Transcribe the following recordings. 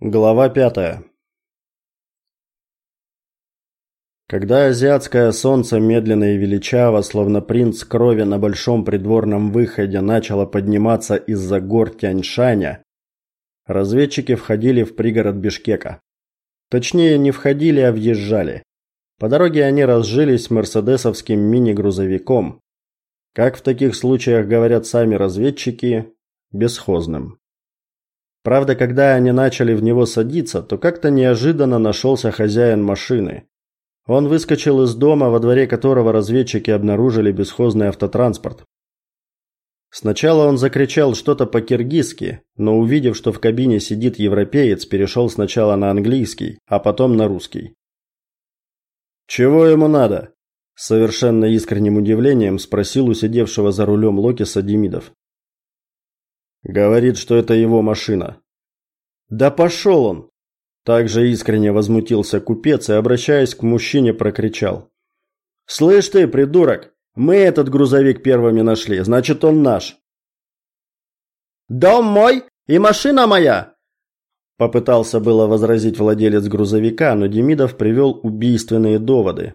Глава пятая. Когда азиатское солнце медленно и величаво, словно принц крови на большом придворном выходе, начало подниматься из-за гор Тяньшаня, разведчики входили в пригород Бишкека. Точнее, не входили, а въезжали. По дороге они разжились мерседесовским мини-грузовиком. Как в таких случаях говорят сами разведчики, бесхозным. Правда, когда они начали в него садиться, то как-то неожиданно нашелся хозяин машины. Он выскочил из дома, во дворе которого разведчики обнаружили бесхозный автотранспорт. Сначала он закричал что-то по-киргизски, но увидев, что в кабине сидит европеец, перешел сначала на английский, а потом на русский. «Чего ему надо?» Совершенно искренним удивлением спросил у сидевшего за рулем Локиса Демидов. Говорит, что это его машина. Да пошел он! Также искренне возмутился купец и, обращаясь к мужчине, прокричал: "Слышь ты, придурок, мы этот грузовик первыми нашли, значит, он наш". "Дом мой и машина моя", попытался было возразить владелец грузовика, но Демидов привел убийственные доводы.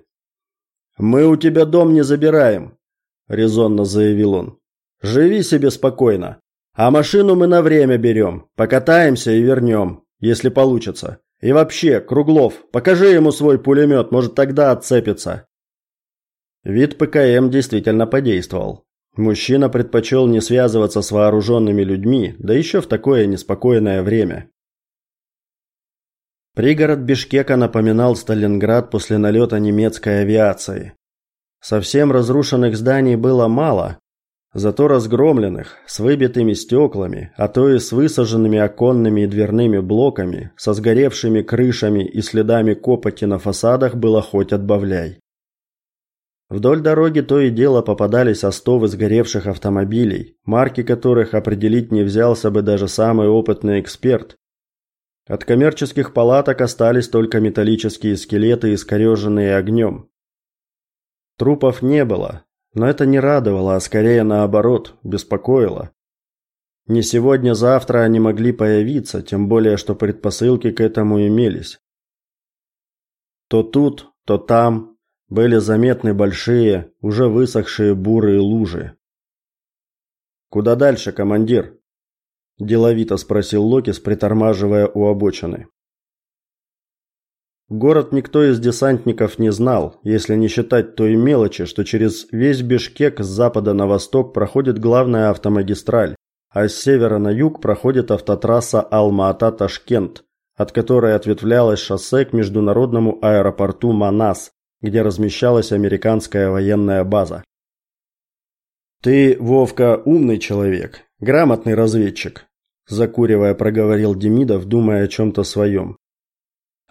"Мы у тебя дом не забираем", резонно заявил он. "Живи себе спокойно. А машину мы на время берем. Покатаемся и вернем, если получится. И вообще, Круглов, покажи ему свой пулемет, может тогда отцепится. Вид ПКМ действительно подействовал. Мужчина предпочел не связываться с вооруженными людьми, да еще в такое неспокойное время. Пригород Бишкека напоминал Сталинград после налета немецкой авиации. Совсем разрушенных зданий было мало, Зато разгромленных, с выбитыми стеклами, а то и с высаженными оконными и дверными блоками, со сгоревшими крышами и следами копоти на фасадах было хоть отбавляй. Вдоль дороги то и дело попадались остовы сгоревших автомобилей, марки которых определить не взялся бы даже самый опытный эксперт. От коммерческих палаток остались только металлические скелеты, искореженные огнем. Трупов не было, но это не радовало, а скорее наоборот, беспокоило. Не сегодня-завтра они могли появиться, тем более что предпосылки к этому имелись. То тут, то там были заметны большие, уже высохшие бурые лужи. Куда дальше, командир? деловито спросил Локис, притормаживая у обочины. Город никто из десантников не знал, если не считать той мелочи, что через весь Бишкек с запада на восток проходит главная автомагистраль, а с севера на юг проходит автотрасса Алма-Ата-Ташкент, от которой ответвлялось шоссе к международному аэропорту Манас, где размещалась американская военная база. Ты, Вовка, умный человек, грамотный разведчик, закуривая, проговорил Демидов, думая о чем то своем.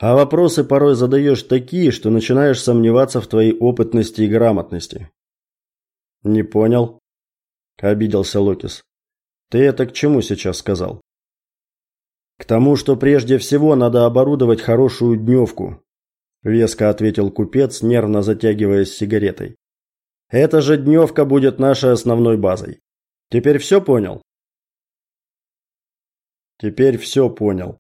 А вопросы порой задаешь такие, что начинаешь сомневаться в твоей опытности и грамотности. Не понял, обиделся Локис. Ты это к чему сейчас сказал? К тому, что прежде всего надо оборудовать хорошую дневку, веско ответил купец, нервно затягиваясь сигаретой. Эта же дневка будет нашей основной базой. Теперь все понял? Теперь все понял,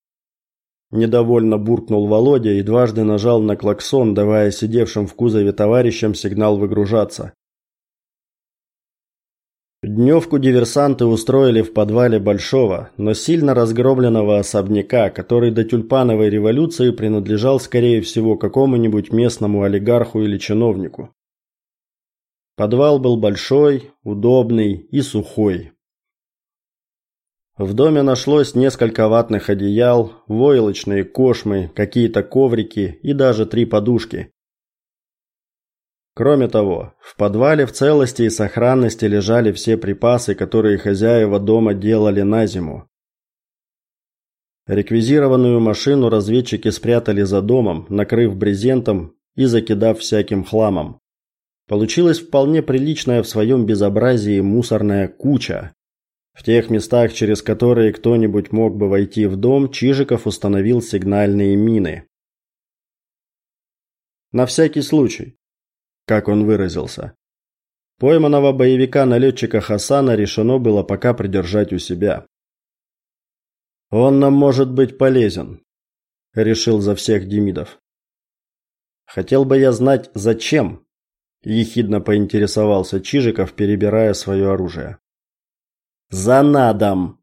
Недовольно буркнул Володя и дважды нажал на клаксон, давая сидевшим в кузове товарищам сигнал выгружаться. Дневку диверсанты устроили в подвале большого, но сильно разгромленного особняка, который до тюльпановой революции принадлежал, скорее всего, какому-нибудь местному олигарху или чиновнику. Подвал был большой, удобный и сухой. В доме нашлось несколько ватных одеял, войлочные кошмы, какие-то коврики и даже три подушки. Кроме того, в подвале в целости и сохранности лежали все припасы, которые хозяева дома делали на зиму. Реквизированную машину разведчики спрятали за домом, накрыв брезентом и закидав всяким хламом. Получилась вполне приличная в своем безобразии мусорная куча, в тех местах, через которые кто-нибудь мог бы войти в дом, Чижиков установил сигнальные мины. На всякий случай, как он выразился. Пойманного боевика налетчика Хасана решено было пока придержать у себя. Он нам может быть полезен, решил за всех Демидов. Хотел бы я знать, зачем, ехидно поинтересовался Чижиков, перебирая свое оружие. За надом,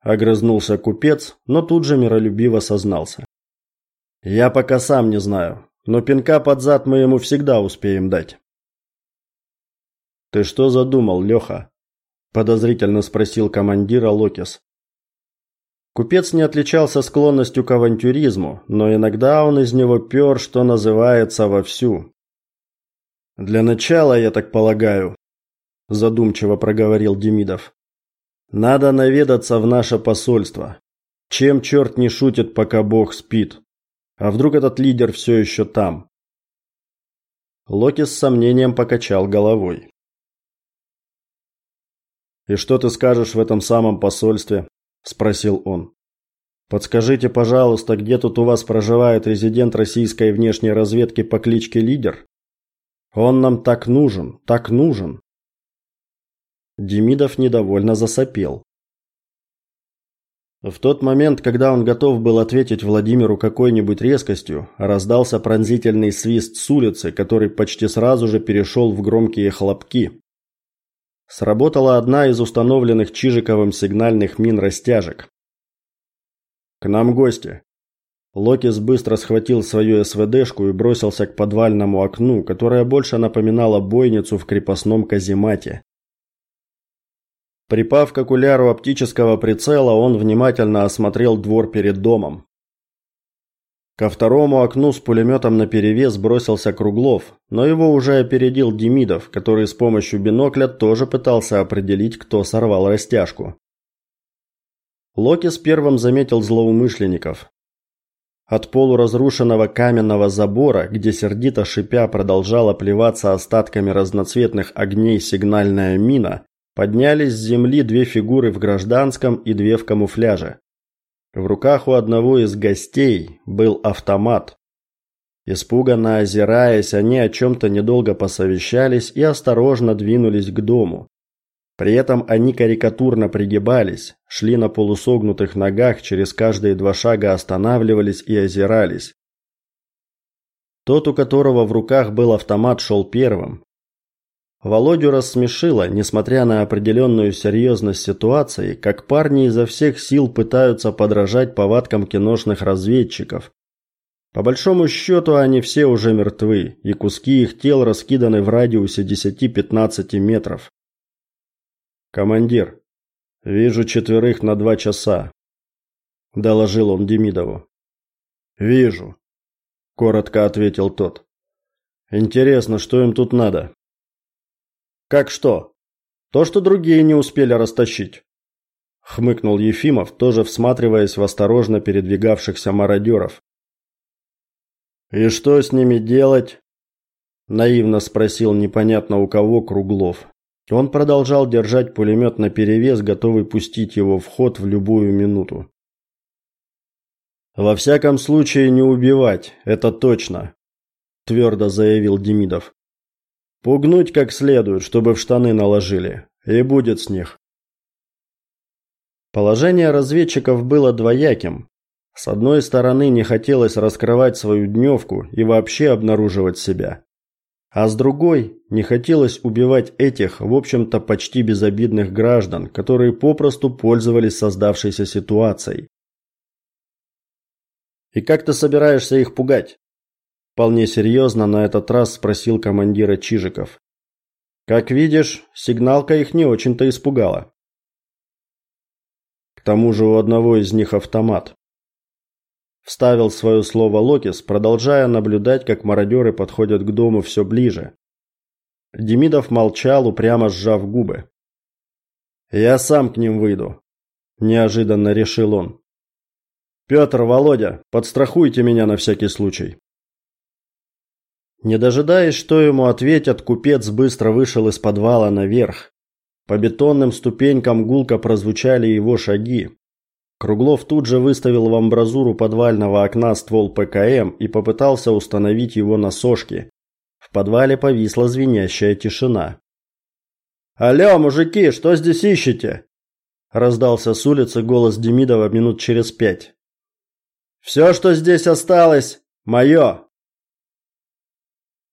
огрызнулся купец, но тут же миролюбиво сознался. Я пока сам не знаю, но пинка под зад мы ему всегда успеем дать. Ты что задумал, Леха? подозрительно спросил командира Локис. Купец не отличался склонностью к авантюризму, но иногда он из него пёр, что называется, вовсю. Для начала, я так полагаю, задумчиво проговорил Демидов. Надо наведаться в наше посольство. Чем черт не шутит, пока Бог спит? А вдруг этот лидер все еще там? Локи с сомнением покачал головой. И что ты скажешь в этом самом посольстве? спросил он. Подскажите, пожалуйста, где тут у вас проживает резидент российской внешней разведки по кличке Лидер? Он нам так нужен, так нужен. Демидов недовольно засопел. В тот момент, когда он готов был ответить Владимиру какой-нибудь резкостью, раздался пронзительный свист с улицы, который почти сразу же перешел в громкие хлопки. Сработала одна из установленных Чижиковым сигнальных мин растяжек. К нам гости. Локис быстро схватил свою СВДшку и бросился к подвальному окну, которое больше напоминало бойницу в крепостном каземате. Припав к окуляру оптического прицела, он внимательно осмотрел двор перед домом. Ко второму окну с пулеметом наперевес бросился Круглов, но его уже опередил Демидов, который с помощью бинокля тоже пытался определить, кто сорвал растяжку. Локис первым заметил злоумышленников. От полуразрушенного каменного забора, где сердито шипя продолжала плеваться остатками разноцветных огней сигнальная мина, Поднялись с земли две фигуры в гражданском и две в камуфляже. В руках у одного из гостей был автомат. Испуганно озираясь, они о чем-то недолго посовещались и осторожно двинулись к дому. При этом они карикатурно пригибались, шли на полусогнутых ногах, через каждые два шага останавливались и озирались. Тот, у которого в руках был автомат, шел первым, Володю рассмешило, несмотря на определенную серьезность ситуации, как парни изо всех сил пытаются подражать повадкам киношных разведчиков. По большому счету они все уже мертвы, и куски их тел раскиданы в радиусе 10-15 метров. Командир, вижу четверых на два часа, доложил он Демидову. Вижу, коротко ответил тот. Интересно, что им тут надо? Как что? То, что другие не успели растащить. Хмыкнул Ефимов, тоже всматриваясь в осторожно передвигавшихся мародеров. И что с ними делать? наивно спросил непонятно у кого Круглов. Он продолжал держать пулемет наперевес, готовый пустить его в ход в любую минуту. Во всяком случае не убивать, это точно, твердо заявил Демидов. Пугнуть как следует, чтобы в штаны наложили. И будет с них. Положение разведчиков было двояким. С одной стороны, не хотелось раскрывать свою дневку и вообще обнаруживать себя. А с другой, не хотелось убивать этих, в общем-то, почти безобидных граждан, которые попросту пользовались создавшейся ситуацией. «И как ты собираешься их пугать?» Вполне серьезно на этот раз спросил командира Чижиков. Как видишь, сигналка их не очень-то испугала. К тому же у одного из них автомат. Вставил свое слово Локис, продолжая наблюдать, как мародеры подходят к дому все ближе. Демидов молчал, упрямо сжав губы. Я сам к ним выйду, неожиданно решил он. Петр, Володя, подстрахуйте меня на всякий случай. Не дожидаясь, что ему ответят, купец быстро вышел из подвала наверх. По бетонным ступенькам гулко прозвучали его шаги. Круглов тут же выставил в амбразуру подвального окна ствол ПКМ и попытался установить его на сошке. В подвале повисла звенящая тишина. «Алло, мужики, что здесь ищете?» раздался с улицы голос Демидова минут через пять. «Все, что здесь осталось, мое!»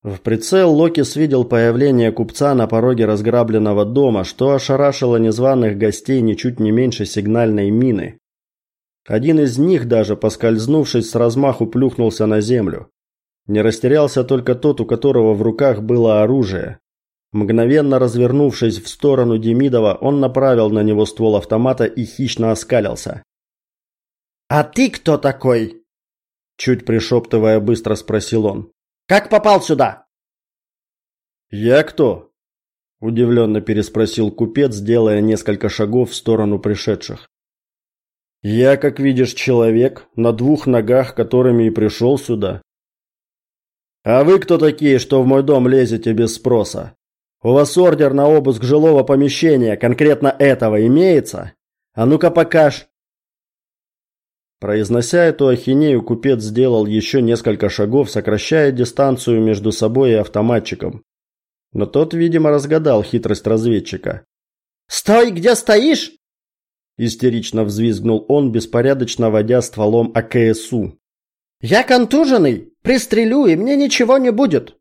В прицел Локис видел появление купца на пороге разграбленного дома, что ошарашило незваных гостей ничуть не меньше сигнальной мины. Один из них даже, поскользнувшись с размаху, плюхнулся на землю. Не растерялся только тот, у которого в руках было оружие. Мгновенно развернувшись в сторону Демидова, он направил на него ствол автомата и хищно оскалился. «А ты кто такой?» Чуть пришептывая, быстро спросил он. Как попал сюда? Я кто? удивленно переспросил купец, делая несколько шагов в сторону пришедших. Я, как видишь, человек на двух ногах, которыми и пришел сюда. А вы кто такие, что в мой дом лезете без спроса? У вас ордер на обыск жилого помещения, конкретно этого имеется? А ну-ка покаж. Произнося эту ахинею, купец сделал еще несколько шагов, сокращая дистанцию между собой и автоматчиком. Но тот, видимо, разгадал хитрость разведчика. «Стой, где стоишь!» Истерично взвизгнул он, беспорядочно водя стволом АКСУ. «Я контуженный! Пристрелю, и мне ничего не будет!»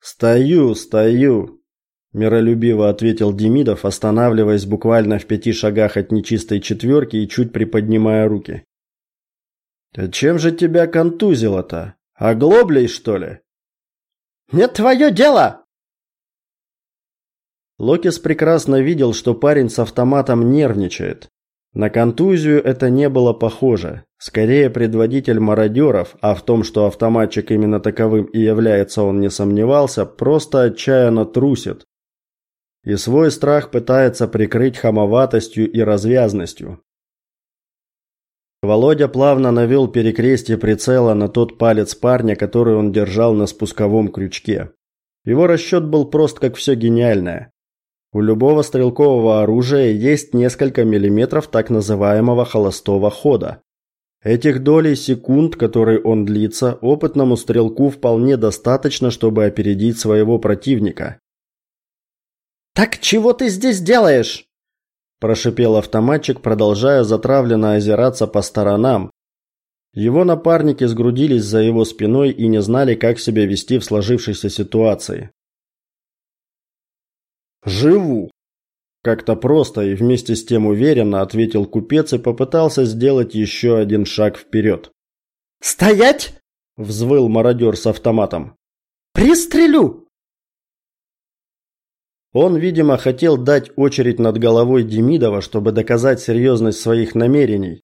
«Стою, стою!» Миролюбиво ответил Демидов, останавливаясь буквально в пяти шагах от нечистой четверки и чуть приподнимая руки. «А чем же тебя контузило-то? Оглоблей, что ли?» «Не твое дело!» Локис прекрасно видел, что парень с автоматом нервничает. На контузию это не было похоже. Скорее, предводитель мародеров, а в том, что автоматчик именно таковым и является, он не сомневался, просто отчаянно трусит. И свой страх пытается прикрыть хамоватостью и развязностью. Володя плавно навел перекрестие прицела на тот палец парня, который он держал на спусковом крючке. Его расчет был прост, как все гениальное. У любого стрелкового оружия есть несколько миллиметров так называемого холостого хода. Этих долей секунд, которые он длится, опытному стрелку вполне достаточно, чтобы опередить своего противника. «Так чего ты здесь делаешь?» Прошипел автоматчик, продолжая затравленно озираться по сторонам. Его напарники сгрудились за его спиной и не знали, как себя вести в сложившейся ситуации. Живу, как-то просто и вместе с тем уверенно ответил купец и попытался сделать еще один шаг вперед. «Стоять!» – взвыл мародер с автоматом. «Пристрелю!» Он, видимо, хотел дать очередь над головой Демидова, чтобы доказать серьезность своих намерений.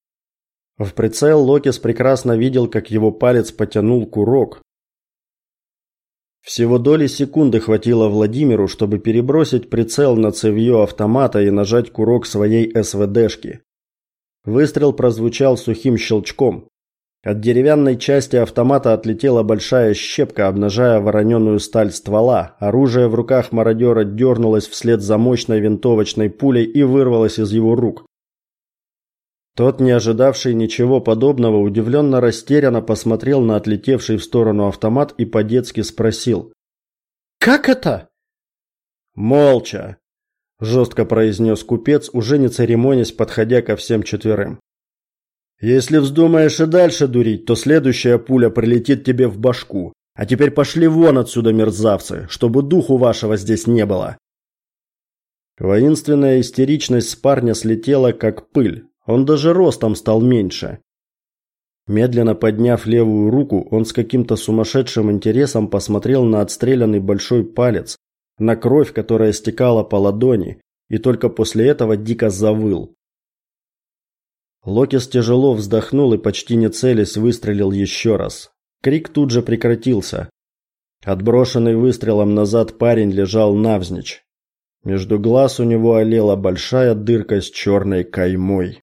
В прицел Локис прекрасно видел, как его палец потянул курок. Всего доли секунды хватило Владимиру, чтобы перебросить прицел на цевьё автомата и нажать курок своей СВДшки. Выстрел прозвучал сухим щелчком. От деревянной части автомата отлетела большая щепка, обнажая вороненую сталь ствола. Оружие в руках мародера дернулось вслед за мощной винтовочной пулей и вырвалось из его рук. Тот, не ожидавший ничего подобного, удивленно растерянно посмотрел на отлетевший в сторону автомат и по-детски спросил: "Как это?" "Молча", жестко произнес купец, уже не церемонясь, подходя ко всем четверым. Если вздумаешь и дальше дурить, то следующая пуля прилетит тебе в башку. А теперь пошли вон отсюда, мерзавцы, чтобы духу вашего здесь не было. Воинственная истеричность с парня слетела как пыль. Он даже ростом стал меньше. Медленно подняв левую руку, он с каким-то сумасшедшим интересом посмотрел на отстрелянный большой палец, на кровь, которая стекала по ладони, и только после этого дико завыл. Локис тяжело вздохнул и почти не целясь выстрелил еще раз. Крик тут же прекратился. Отброшенный выстрелом назад парень лежал навзничь. Между глаз у него олела большая дырка с черной каймой.